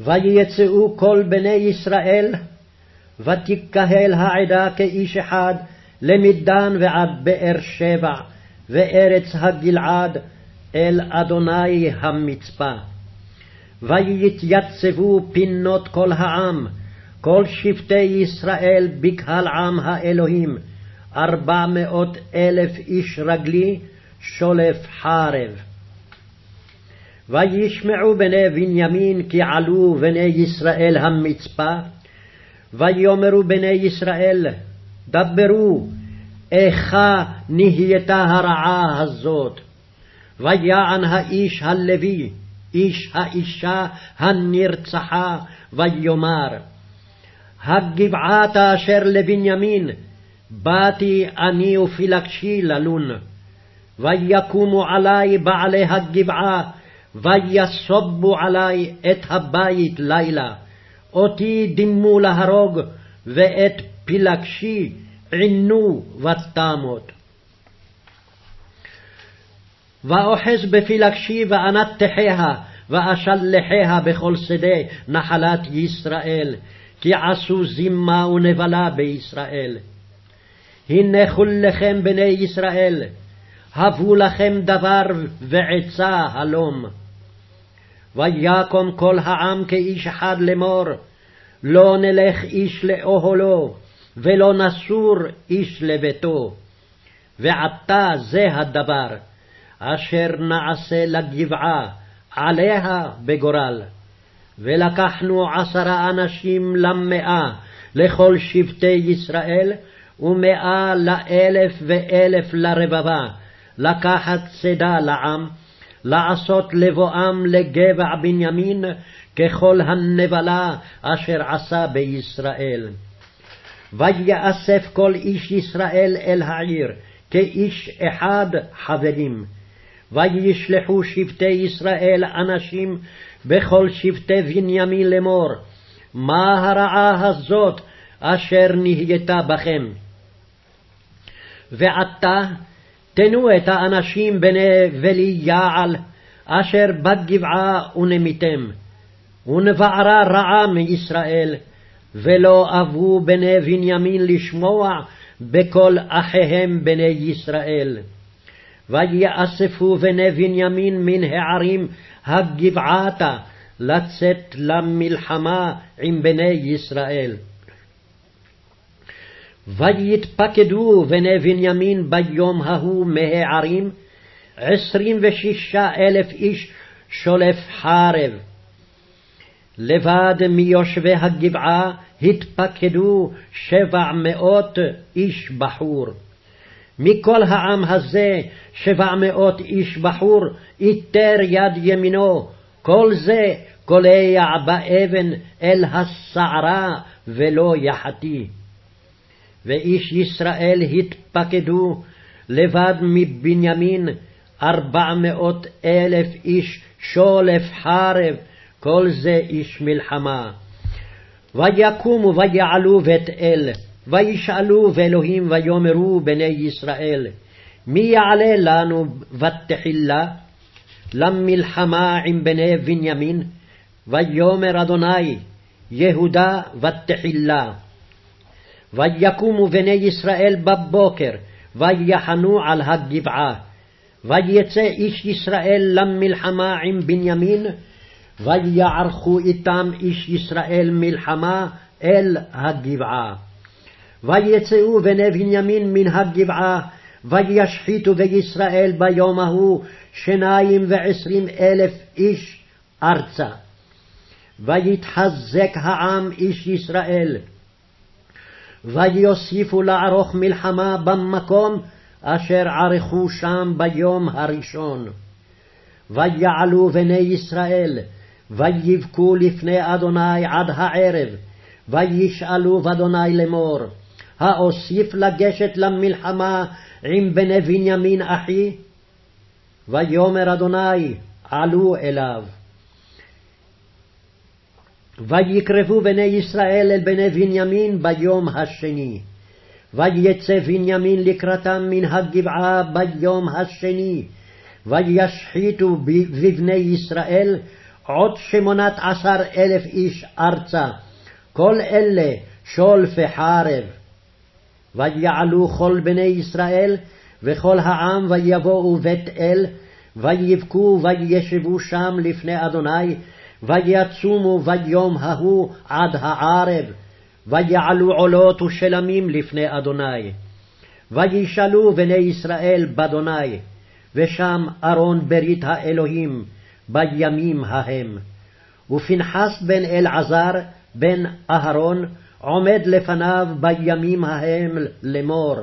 ויצאו כל בני ישראל, ותקהל העדה כאיש אחד, למדן ועד באר שבע, וארץ הגלעד, אל אדוני המצפה. ויתייצבו פינות כל העם, כל שבטי ישראל בקהל עם האלוהים, ארבע מאות אלף איש רגלי, שולף חרב. וישמעו בני בנימין כי עלו בני ישראל המצפה, ויאמרו בני ישראל, דברו, איכה נהייתה הרעה הזאת. ויען האיש הלוי, איש האישה הנרצחה, ויאמר, הגבעת אשר לבנימין, באתי אני ופילגשי ללון. ויקומו עלי בעלי הגבעה, ויסובו עלי את הבית לילה. אותי דימו להרוג, ואת פילגשי עינו ותמות. ואוחז בפילגשי ואנתחיה, ואשלחיה בכל שדה נחלת ישראל, כי עשו זימה ונבלה בישראל. הנה כולכם בני ישראל, הבו לכם דבר ועצה הלום. ויקום כל העם כאיש אחד לאמור, לא נלך איש לאוהלו, ולא נסור איש לביתו. ועתה זה הדבר, אשר נעשה לגבעה, עליה בגורל. ולקחנו עשרה אנשים למאה, לכל שבטי ישראל, ומאה לאלף ואלף לרבבה, לקחת צידה לעם, לעשות לבואם לגבע בנימין, ככל הנבלה אשר עשה בישראל. ויאסף כל איש ישראל אל העיר, כאיש אחד חברים. וישלחו שבטי ישראל אנשים בכל שבטי בנימין לאמור, מה הרעה הזאת אשר נהייתה בכם? ועתה תנו את האנשים בני בליעל, אשר בגבעה ונמיתם, ונבערה רעה מישראל, ולא אבו בני בנימין לשמוע בקול אחיהם בני ישראל. ויאספו בני בנימין מן הערים הגבעתה לצאת למלחמה עם בני ישראל. ויתפקדו בני בנימין ביום ההוא מהערים, עשרים ושישה אלף איש שולף חרב. לבד מיושבי הגבעה התפקדו שבע מאות איש בחור. מכל העם הזה שבע מאות איש בחור איתר יד ימינו, כל זה קולע באבן אל הסערה ולא יחתי. ואיש ישראל התפקדו לבד מבנימין ארבע מאות אלף איש שולף חרב, כל זה איש מלחמה. ויקומו ויעלו בית אל, וישאלו באלוהים ויאמרו בני ישראל, מי יעלה לנו ותחילה למלחמה עם בני בנימין? ויאמר אדוני, יהודה ותחילה. ויקומו בני ישראל בבוקר, ויחנו על הגבעה. ויצא איש ישראל למלחמה עם בנימין, ויערכו איתם איש ישראל מלחמה אל הגבעה. ויצאו בני בנימין מן הגבעה, וישחיתו בישראל ביום ההוא שניים ועשרים אלף איש ארצה. ויתחזק העם איש ישראל. ויוסיפו לערוך מלחמה במקום אשר ערכו שם ביום הראשון. ויעלו בני ישראל, ויבכו לפני אדוני עד הערב, וישאלו באדוני לאמור, האוסיף לגשת למלחמה עם בני בנימין אחי? ויאמר אדוני, עלו אליו. ויקרבו בני ישראל אל בני בנימין ביום השני. ויצא בנימין לקראתם מן הגבעה ביום השני, וישחיתו בבני ישראל עוד שמונת עשר אלף איש ארצה, כל אלה שולפי חרב. ויעלו כל בני ישראל, וכל העם ויבואו בית אל, ויבכו וישבו שם לפני אדוני, ויצומו ביום ההוא עד הערב, ויעלו עולות ושלמים לפני אדוני. וישאלו בני ישראל באדוני, ושם ארון ברית האלוהים, בימים ההם. ופנחס בן אלעזר, בן אהרון, עומד לפניו בימים ההם לאמור.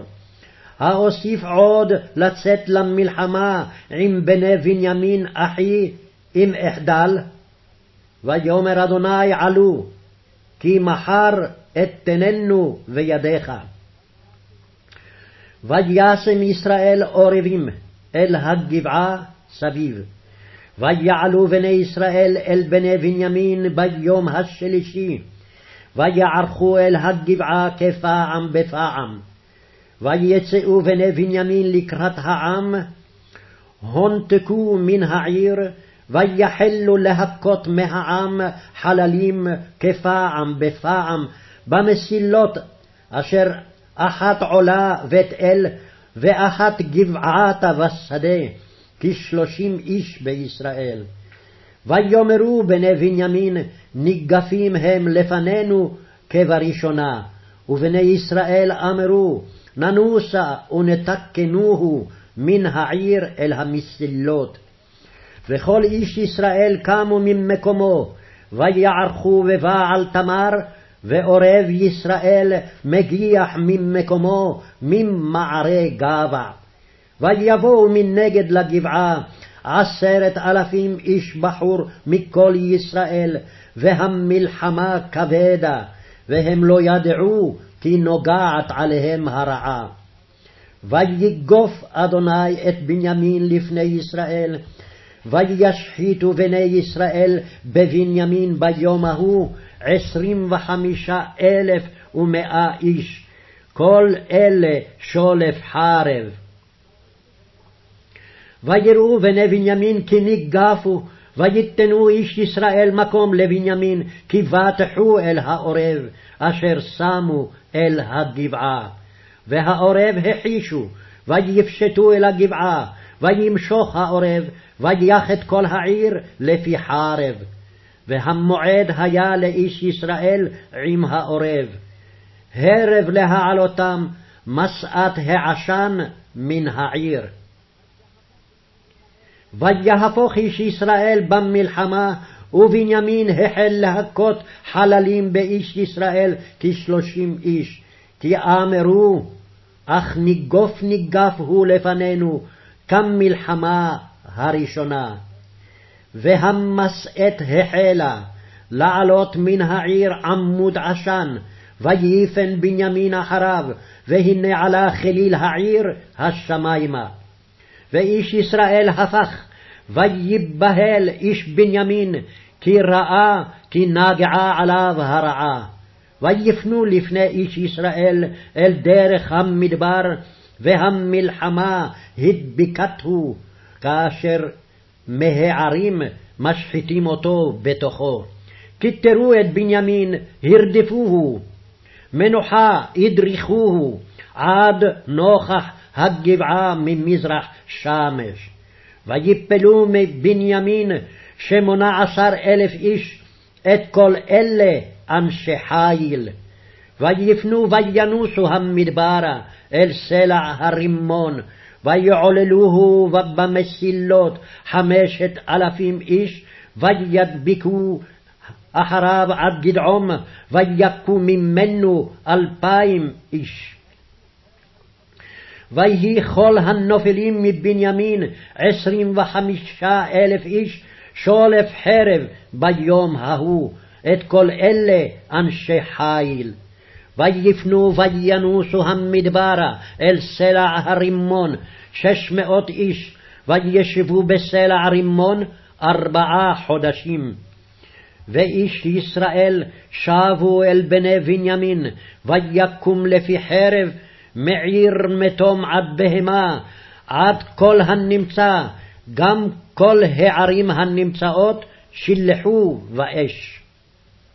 האוסיף עוד לצאת למלחמה עם בני בנימין אחי, אם אחדל? ויאמר אדוני עלו, כי מחר אתננו בידיך. וישם ישראל עורבים אל הגבעה סביב. ויעלו בני ישראל אל בני בנימין ביום השלישי, ויערכו אל הגבעה כפעם בפעם. ויצאו בני בנימין לקראת העם, הונתקו מן העיר, ויחלו להכות מהעם חללים כפעם בפעם במסילות אשר אחת עולה בית אל ואחת גבעתה בשדה, כשלושים איש בישראל. ויאמרו בני בנימין, ניגפים הם לפנינו כבראשונה. ובני ישראל אמרו, ננוסה ונתקנוהו מן העיר אל המסילות. וכל איש ישראל קמו ממקומו, ויערכו בבעל תמר, ועורב ישראל מגיח ממקומו ממערי גבע. ויבואו מנגד לגבעה עשרת אלפים איש בחור מכל ישראל, והמלחמה כבדה, והם לא ידעו כי נוגעת עליהם הרעה. ויגוף אדוני את בנימין לפני ישראל, וישחיתו בני ישראל בבנימין ביום ההוא עשרים וחמישה אלף ומאה איש, כל אלה שולף חרב. ויראו בני בנימין כי ניגפו, ויתנו איש ישראל מקום לבנימין, כי בטחו אל העורב, אשר שמו אל הגבעה. והעורב החישו, ויפשטו אל הגבעה, וימשוך העורב, ויח את כל העיר לפי חרב. והמועד היה לאיש ישראל עם העורב. הרב להעלותם, משאת העשן מן העיר. ויהפוך איש ישראל במלחמה, ובנימין החל להכות חללים באיש ישראל כשלושים איש. כי אמרו, אך ניגוף ניגף הוא לפנינו, כמלחמה הראשונה. והמסעת החלה לעלות מן העיר עמוד עשן, ויפן בנימין אחריו, והנה עלה חליל העיר השמיימה. ואיש ישראל הפך, ויבהל איש בנימין, כי ראה כי נגעה עליו הרעה. ויפנו לפני איש ישראל אל דרך המדבר, והמלחמה הדביקתהו, כאשר מהערים משחיתים אותו בתוכו. כתרו את בנימין, הרדפוהו, מנוחה הדריכוהו, עד נוכח הגבעה ממזרח שמש. ויפלו מבנימין שמונה עשר אלף איש, את כל אלה אנשי חיל. ויפנו וינוסו המדברה אל סלע הרימון, ויעוללוהו במסילות חמשת אלפים איש, וידביקו אחריו עד גדעום, ויכו ממנו אלפיים איש. ויהי כל הנופלים מבנימין עשרים וחמישה אלף איש, שולף חרב ביום ההוא, את כל אלה אנשי חיל. ויפנו וינוסו המדברה אל סלע הרימון שש מאות איש, וישבו בסלע הרימון ארבעה חודשים. ואיש ישראל שבו אל בני בנימין, ויקום לפי חרב, מעיר מתום עד בהמה, עד כל הנמצא, גם כל הערים הנמצאות שלחו באש.